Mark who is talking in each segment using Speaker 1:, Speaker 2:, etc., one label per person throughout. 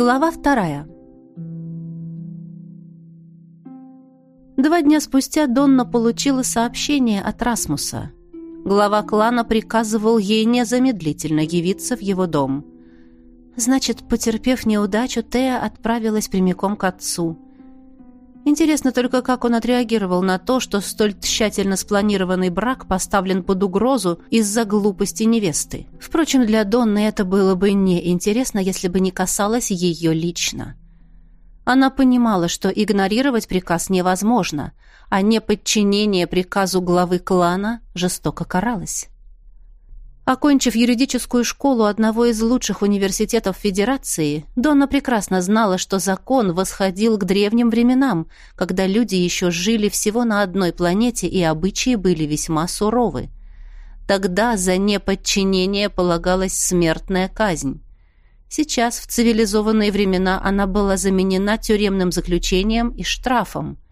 Speaker 1: Глава вторая. Два дня спустя Донна получила сообщение от Расмуса. Глава клана приказывал ей незамедлительно явиться в его дом. Значит, потерпев неудачу, Тея отправилась прямиком к отцу – Интересно только, как он отреагировал на то, что столь тщательно спланированный брак поставлен под угрозу из-за глупости невесты. Впрочем, для Донны это было бы неинтересно, если бы не касалось ее лично. Она понимала, что игнорировать приказ невозможно, а неподчинение приказу главы клана жестоко каралось. Окончив юридическую школу одного из лучших университетов Федерации, Донна прекрасно знала, что закон восходил к древним временам, когда люди еще жили всего на одной планете и обычаи были весьма суровы. Тогда за неподчинение полагалась смертная казнь. Сейчас, в цивилизованные времена, она была заменена тюремным заключением и штрафом –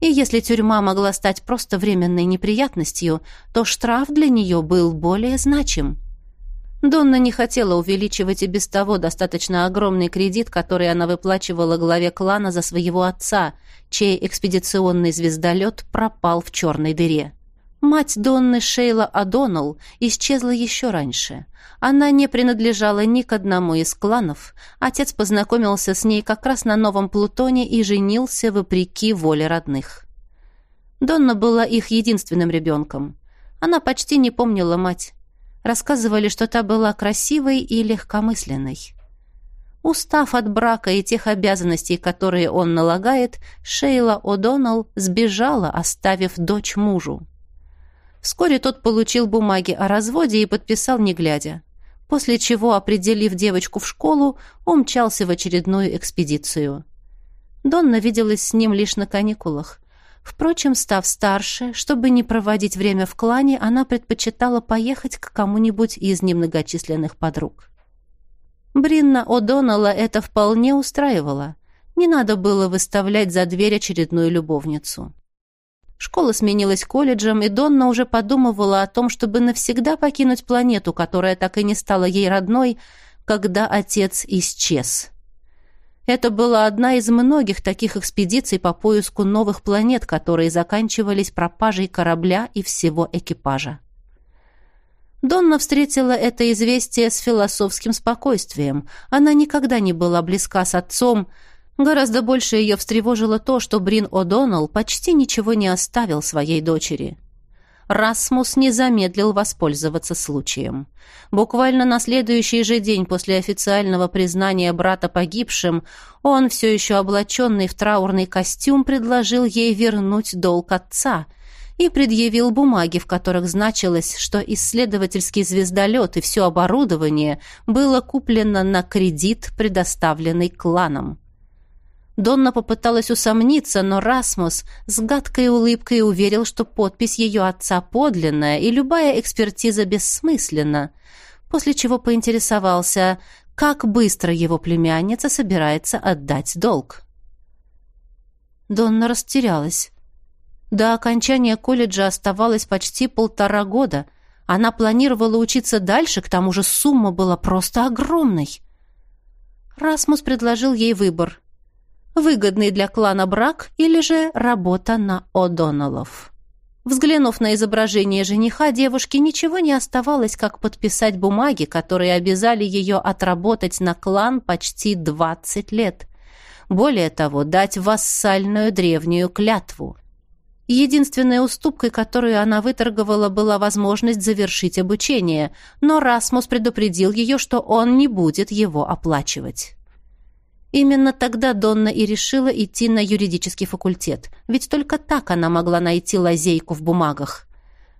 Speaker 1: и если тюрьма могла стать просто временной неприятностью, то штраф для нее был более значим. Донна не хотела увеличивать и без того достаточно огромный кредит, который она выплачивала главе клана за своего отца, чей экспедиционный звездолет пропал в черной дыре. Мать Донны Шейла Адонал исчезла еще раньше. Она не принадлежала ни к одному из кланов. Отец познакомился с ней как раз на новом Плутоне и женился вопреки воле родных. Донна была их единственным ребенком. Она почти не помнила мать. Рассказывали, что та была красивой и легкомысленной. Устав от брака и тех обязанностей, которые он налагает, Шейла О'Доннелл сбежала, оставив дочь мужу. Вскоре тот получил бумаги о разводе и подписал, не глядя. После чего, определив девочку в школу, умчался в очередную экспедицию. Донна виделась с ним лишь на каникулах. Впрочем, став старше, чтобы не проводить время в клане, она предпочитала поехать к кому-нибудь из немногочисленных подруг. Бринна О'Доннелла это вполне устраивало. Не надо было выставлять за дверь очередную любовницу. Школа сменилась колледжем, и Донна уже подумывала о том, чтобы навсегда покинуть планету, которая так и не стала ей родной, когда отец исчез. Это была одна из многих таких экспедиций по поиску новых планет, которые заканчивались пропажей корабля и всего экипажа. Донна встретила это известие с философским спокойствием. Она никогда не была близка с отцом, Гораздо больше ее встревожило то, что Брин О'Доннелл почти ничего не оставил своей дочери. Расмус не замедлил воспользоваться случаем. Буквально на следующий же день после официального признания брата погибшим, он, все еще облаченный в траурный костюм, предложил ей вернуть долг отца и предъявил бумаги, в которых значилось, что исследовательский звездолет и все оборудование было куплено на кредит, предоставленный кланом. Донна попыталась усомниться, но Расмус с гадкой улыбкой уверил, что подпись ее отца подлинная и любая экспертиза бессмысленна, после чего поинтересовался, как быстро его племянница собирается отдать долг. Донна растерялась. До окончания колледжа оставалось почти полтора года. Она планировала учиться дальше, к тому же сумма была просто огромной. Расмус предложил ей выбор выгодный для клана брак или же работа на О'Доннеллов. Взглянув на изображение жениха, девушке ничего не оставалось, как подписать бумаги, которые обязали ее отработать на клан почти 20 лет. Более того, дать вассальную древнюю клятву. Единственной уступкой, которую она выторговала, была возможность завершить обучение, но Расмус предупредил ее, что он не будет его оплачивать. Именно тогда Донна и решила идти на юридический факультет, ведь только так она могла найти лазейку в бумагах.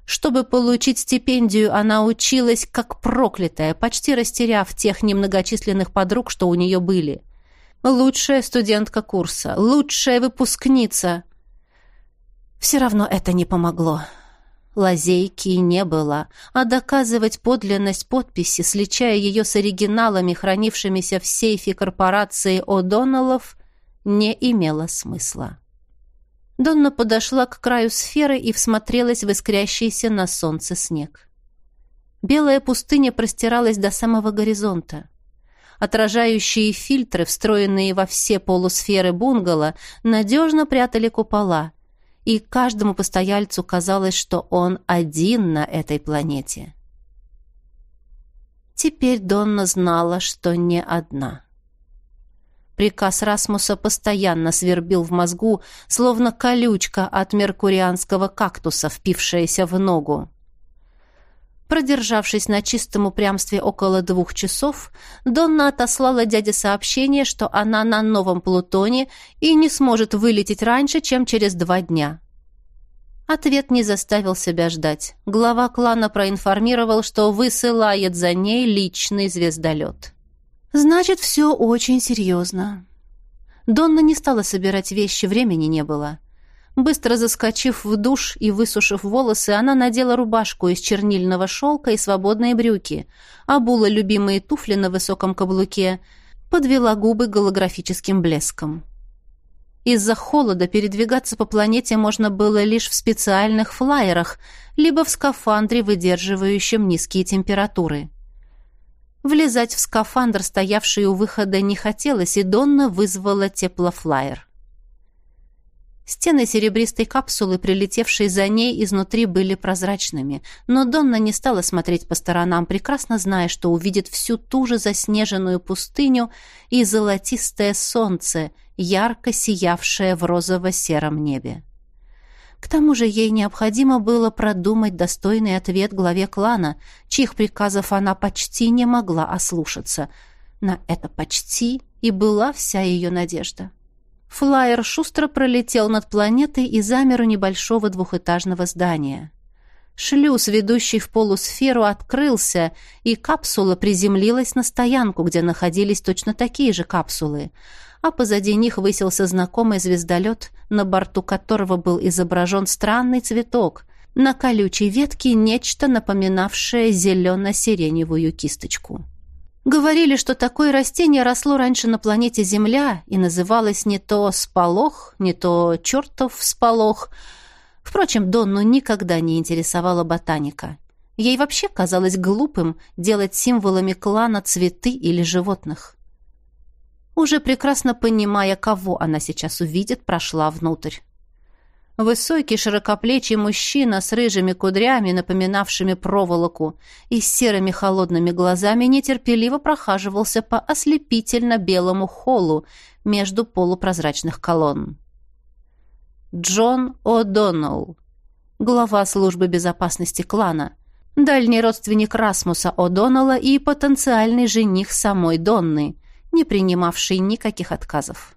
Speaker 1: Чтобы получить стипендию, она училась как проклятая, почти растеряв тех немногочисленных подруг, что у нее были. Лучшая студентка курса, лучшая выпускница. Все равно это не помогло. Лазейки не было, а доказывать подлинность подписи, сличая ее с оригиналами, хранившимися в сейфе корпорации О'Доннеллов, не имело смысла. Донна подошла к краю сферы и всмотрелась в искрящийся на солнце снег. Белая пустыня простиралась до самого горизонта. Отражающие фильтры, встроенные во все полусферы бунгало, надежно прятали купола, и каждому постояльцу казалось, что он один на этой планете. Теперь Донна знала, что не одна. Приказ Расмуса постоянно свербил в мозгу, словно колючка от меркурианского кактуса, впившаяся в ногу. Продержавшись на чистом упрямстве около двух часов, Донна отослала дяде сообщение, что она на новом Плутоне и не сможет вылететь раньше, чем через два дня. Ответ не заставил себя ждать. Глава клана проинформировал, что высылает за ней личный звездолет. Значит, все очень серьезно. Донна не стала собирать вещи, времени не было. Быстро заскочив в душ и высушив волосы, она надела рубашку из чернильного шелка и свободные брюки, обула любимые туфли на высоком каблуке, подвела губы голографическим блеском. Из-за холода передвигаться по планете можно было лишь в специальных флайерах, либо в скафандре, выдерживающем низкие температуры. Влезать в скафандр, стоявший у выхода, не хотелось, и Донна вызвала теплофлайер. Стены серебристой капсулы, прилетевшей за ней, изнутри были прозрачными, но Донна не стала смотреть по сторонам, прекрасно зная, что увидит всю ту же заснеженную пустыню и золотистое солнце, ярко сиявшее в розово-сером небе. К тому же ей необходимо было продумать достойный ответ главе клана, чьих приказов она почти не могла ослушаться. На это почти и была вся ее надежда. Флайер шустро пролетел над планетой и замер у небольшого двухэтажного здания. Шлюз, ведущий в полусферу, открылся, и капсула приземлилась на стоянку, где находились точно такие же капсулы — а позади них высился знакомый звездолет, на борту которого был изображен странный цветок, на колючей ветке нечто напоминавшее зелено-сиреневую кисточку. Говорили, что такое растение росло раньше на планете Земля и называлось не то сполох, не то чертов сполох. Впрочем, Донну никогда не интересовала ботаника. Ей вообще казалось глупым делать символами клана цветы или животных уже прекрасно понимая, кого она сейчас увидит, прошла внутрь. Высокий широкоплечий мужчина с рыжими кудрями, напоминавшими проволоку, и с серыми холодными глазами нетерпеливо прохаживался по ослепительно-белому холлу между полупрозрачных колонн. Джон О'Доннелл, глава службы безопасности клана, дальний родственник Расмуса О'Доннелла и потенциальный жених самой Донны – не принимавший никаких отказов.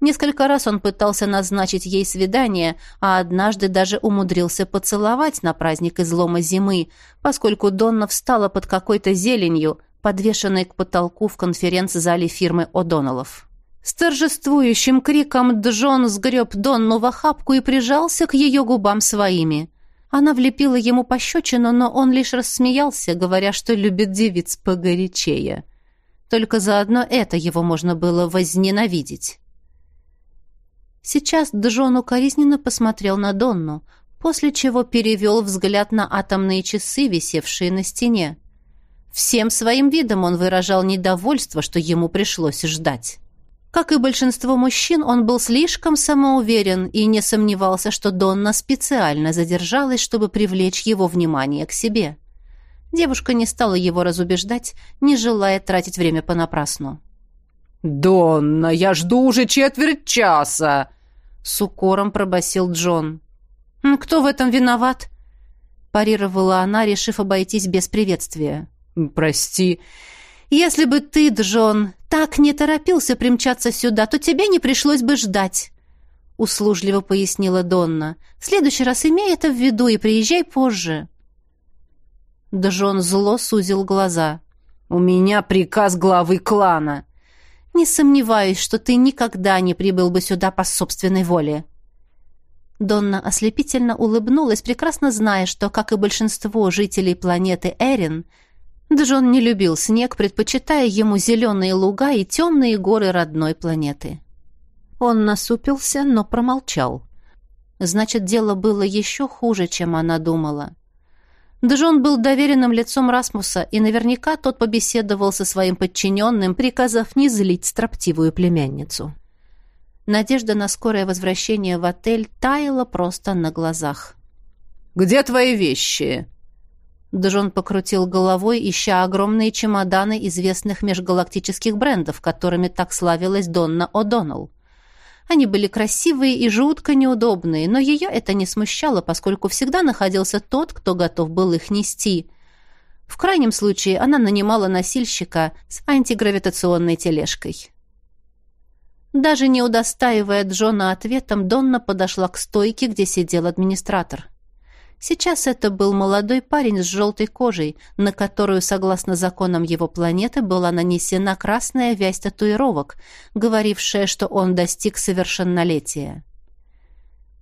Speaker 1: Несколько раз он пытался назначить ей свидание, а однажды даже умудрился поцеловать на праздник излома зимы, поскольку Донна встала под какой-то зеленью, подвешенной к потолку в конференц-зале фирмы О'Доннеллов. С торжествующим криком Джон сгреб Донну в охапку и прижался к ее губам своими. Она влепила ему пощечину, но он лишь рассмеялся, говоря, что любит девиц погорячее. Только заодно это его можно было возненавидеть. Сейчас Джон укоризненно посмотрел на Донну, после чего перевел взгляд на атомные часы, висевшие на стене. Всем своим видом он выражал недовольство, что ему пришлось ждать. Как и большинство мужчин, он был слишком самоуверен и не сомневался, что Донна специально задержалась, чтобы привлечь его внимание к себе. — Девушка не стала его разубеждать, не желая тратить время понапрасну.
Speaker 2: «Донна, я жду уже четверть часа!»
Speaker 1: С укором пробасил Джон. «Кто в этом виноват?» Парировала она, решив обойтись без приветствия.
Speaker 2: «Прости».
Speaker 1: «Если бы ты, Джон, так не торопился примчаться сюда, то тебе не пришлось бы ждать», услужливо пояснила Донна. «В следующий раз имей это в виду и приезжай позже».
Speaker 2: Джон зло сузил глаза. «У меня приказ главы клана».
Speaker 1: «Не сомневаюсь, что ты никогда не прибыл бы сюда по собственной воле». Донна ослепительно улыбнулась, прекрасно зная, что, как и большинство жителей планеты Эрин, Джон не любил снег, предпочитая ему зеленые луга и темные горы родной планеты. Он насупился, но промолчал. Значит, дело было еще хуже, чем она думала. Джон был доверенным лицом Расмуса, и наверняка тот побеседовал со своим подчиненным, приказав не злить строптивую племянницу. Надежда на скорое возвращение в отель таяла просто на глазах.
Speaker 2: «Где твои вещи?»
Speaker 1: Джон покрутил головой, ища огромные чемоданы известных межгалактических брендов, которыми так славилась Донна О'Доннелл. Они были красивые и жутко неудобные, но ее это не смущало, поскольку всегда находился тот, кто готов был их нести. В крайнем случае она нанимала носильщика с антигравитационной тележкой. Даже не удостаивая Джона ответом, Донна подошла к стойке, где сидел администратор. Сейчас это был молодой парень с желтой кожей, на которую, согласно законам его планеты, была нанесена красная вязь татуировок, говорившая, что он достиг совершеннолетия.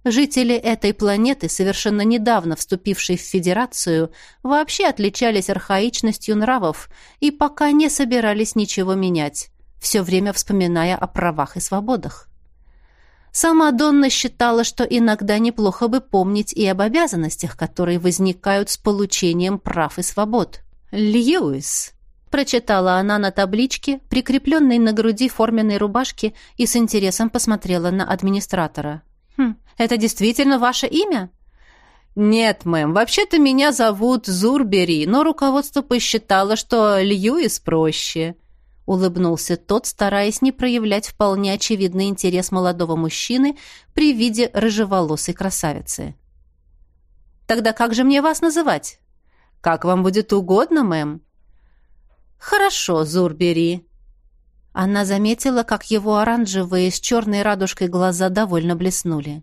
Speaker 1: Жители этой планеты, совершенно недавно вступившие в Федерацию, вообще отличались архаичностью нравов и пока не собирались ничего менять, все время вспоминая о правах и свободах. Сама Донна считала, что иногда неплохо бы помнить и об обязанностях, которые возникают с получением прав и свобод. «Льюис», — прочитала она на табличке, прикрепленной на груди форменной рубашки, и с интересом посмотрела на администратора. «Хм, это действительно ваше имя?» «Нет, мэм, вообще-то меня зовут Зурбери, но руководство посчитало, что Льюис проще», улыбнулся тот, стараясь не проявлять вполне очевидный интерес молодого мужчины при виде рыжеволосой красавицы. «Тогда как же мне вас называть?» «Как вам будет угодно, мэм». «Хорошо, Зурбери». Она заметила, как его оранжевые с черной радужкой глаза довольно блеснули.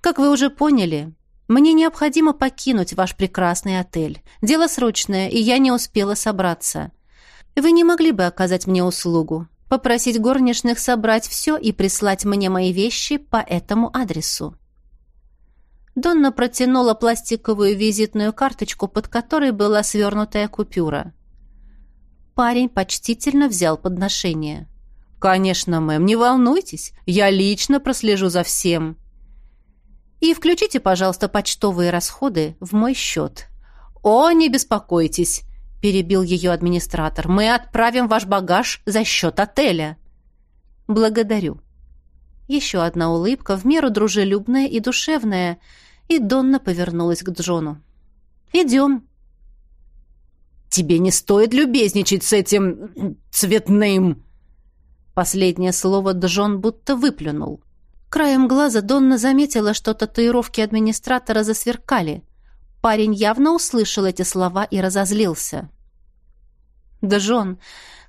Speaker 1: «Как вы уже поняли, мне необходимо покинуть ваш прекрасный отель. Дело срочное, и я не успела собраться. Вы не могли бы оказать мне услугу? Попросить горничных собрать все и прислать мне мои вещи по этому адресу?» Донна протянула пластиковую визитную карточку, под которой была свернутая купюра. Парень почтительно взял подношение. «Конечно, мэм, не волнуйтесь, я лично прослежу за всем. И включите, пожалуйста, почтовые расходы в мой счет». «О, не беспокойтесь, перебил ее администратор. Мы отправим ваш багаж за счет отеля. Благодарю. Еще одна улыбка, в меру дружелюбная и душевная, и Донна повернулась к Джону. «Идем». «Тебе не стоит любезничать с этим цветным!» Последнее слово Джон будто выплюнул. Краем глаза Донна заметила, что татуировки администратора засверкали. Парень явно услышал эти слова и разозлился. «Да, Джон,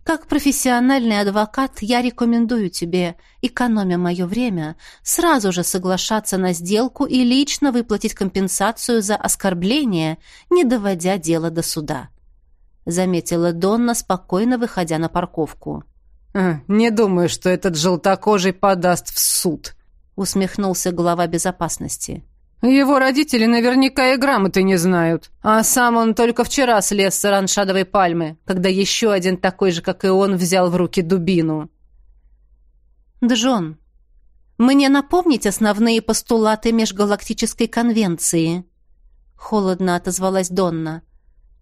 Speaker 1: как профессиональный адвокат я рекомендую тебе, экономя мое время, сразу же соглашаться на сделку и лично выплатить компенсацию за оскорбление, не доводя дело до суда», — заметила Донна, спокойно выходя на парковку.
Speaker 2: «Э, «Не думаю, что этот желтокожий подаст в суд», — усмехнулся глава безопасности. Его родители наверняка и грамоты не знают. А сам он только вчера слез с раншадовой пальмы, когда еще один такой же, как и он, взял в руки дубину.
Speaker 1: «Джон, мне напомнить основные постулаты Межгалактической конвенции?» Холодно отозвалась Донна.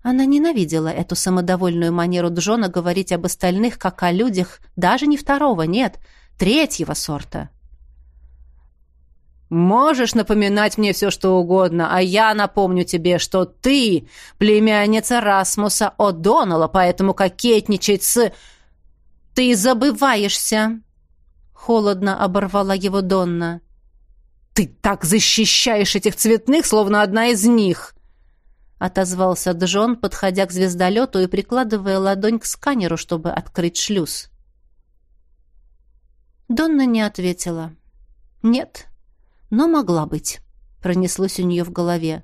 Speaker 1: Она ненавидела эту самодовольную манеру Джона говорить об остальных, как о людях, даже не второго, нет, третьего сорта.
Speaker 2: Можешь напоминать мне все, что угодно, а я напомню тебе, что ты племянница Расмуса О'Доннелла, поэтому кокетничать с...
Speaker 1: Ты забываешься!» Холодно оборвала его Донна.
Speaker 2: «Ты так защищаешь этих цветных, словно одна из них!»
Speaker 1: Отозвался Джон, подходя к звездолету и прикладывая ладонь к сканеру, чтобы открыть шлюз. Донна не ответила. «Нет, но могла быть. Пронеслось у нее в голове.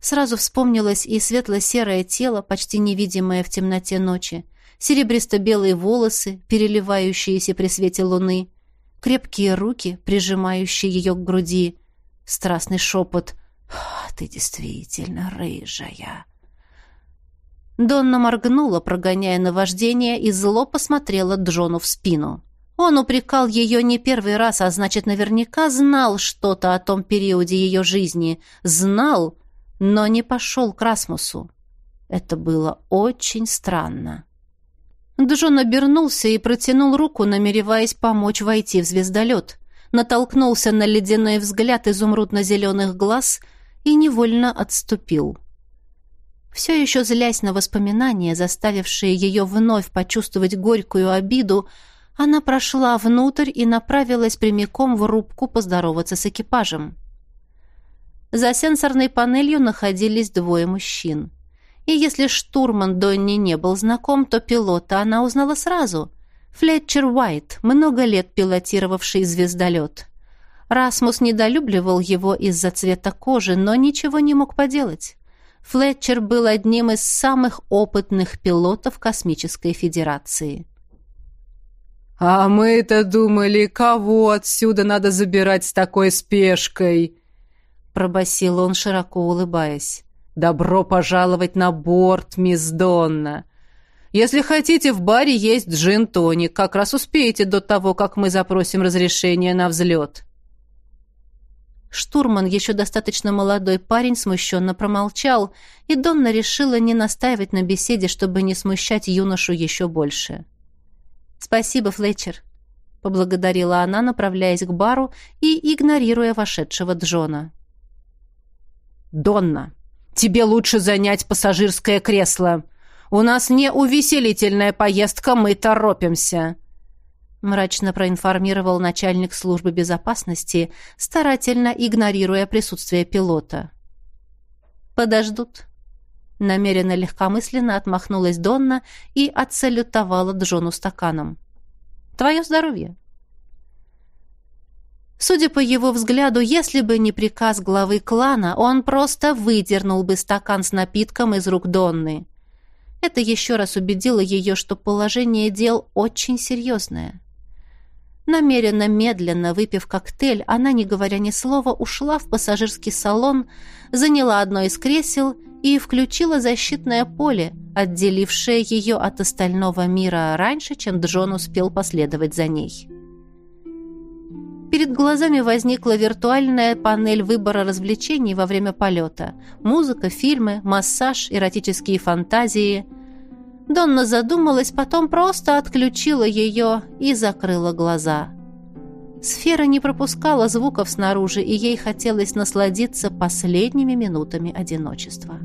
Speaker 1: Сразу вспомнилось и светло-серое тело, почти невидимое в темноте ночи, серебристо-белые волосы, переливающиеся при свете луны, крепкие руки, прижимающие ее к груди, страстный шепот «Ты действительно рыжая!» Донна моргнула, прогоняя наваждение, и зло посмотрела Джону в спину. Он упрекал ее не первый раз, а значит, наверняка знал что-то о том периоде ее жизни. Знал, но не пошел к Расмусу. Это было очень странно. Джон обернулся и протянул руку, намереваясь помочь войти в звездолет. Натолкнулся на ледяной взгляд изумрудно-зеленых глаз и невольно отступил. Все еще злясь на воспоминания, заставившие ее вновь почувствовать горькую обиду, она прошла внутрь и направилась прямиком в рубку поздороваться с экипажем. За сенсорной панелью находились двое мужчин. И если штурман Донни не был знаком, то пилота она узнала сразу. Флетчер Уайт, много лет пилотировавший звездолет. Расмус недолюбливал его из-за цвета кожи, но ничего не мог поделать. Флетчер был одним из самых опытных пилотов Космической Федерации.
Speaker 2: «А мы-то думали, кого отсюда надо забирать с такой спешкой?» пробасил он, широко улыбаясь. «Добро пожаловать на борт, мисс Донна! Если хотите, в баре есть джин-тоник. Как раз успеете до того, как мы запросим разрешение на взлет».
Speaker 1: Штурман, еще достаточно молодой парень, смущенно промолчал, и Донна решила не настаивать на беседе, чтобы не смущать юношу еще больше. «Спасибо, Флетчер», — поблагодарила она, направляясь к бару и игнорируя вошедшего Джона.
Speaker 2: «Донна, тебе лучше занять пассажирское кресло. У нас не увеселительная поездка, мы торопимся», мрачно проинформировал начальник службы безопасности, старательно игнорируя присутствие пилота. «Подождут». Намеренно легкомысленно отмахнулась Донна и отсалютовала Джону стаканом. «Твое здоровье!» Судя по его взгляду, если бы не приказ главы клана, он просто выдернул бы стакан с напитком из рук Донны. Это еще раз убедило ее, что положение дел очень серьезное. Намеренно медленно выпив коктейль, она, не говоря ни слова, ушла в пассажирский салон, заняла одно из кресел и включила защитное поле, отделившее ее от остального мира раньше, чем Джон успел последовать за ней. Перед глазами возникла виртуальная панель выбора развлечений во время полета. Музыка, фильмы, массаж, эротические фантазии. Донна задумалась, потом просто отключила ее и закрыла глаза. Сфера не пропускала звуков снаружи, и ей хотелось насладиться последними минутами одиночества.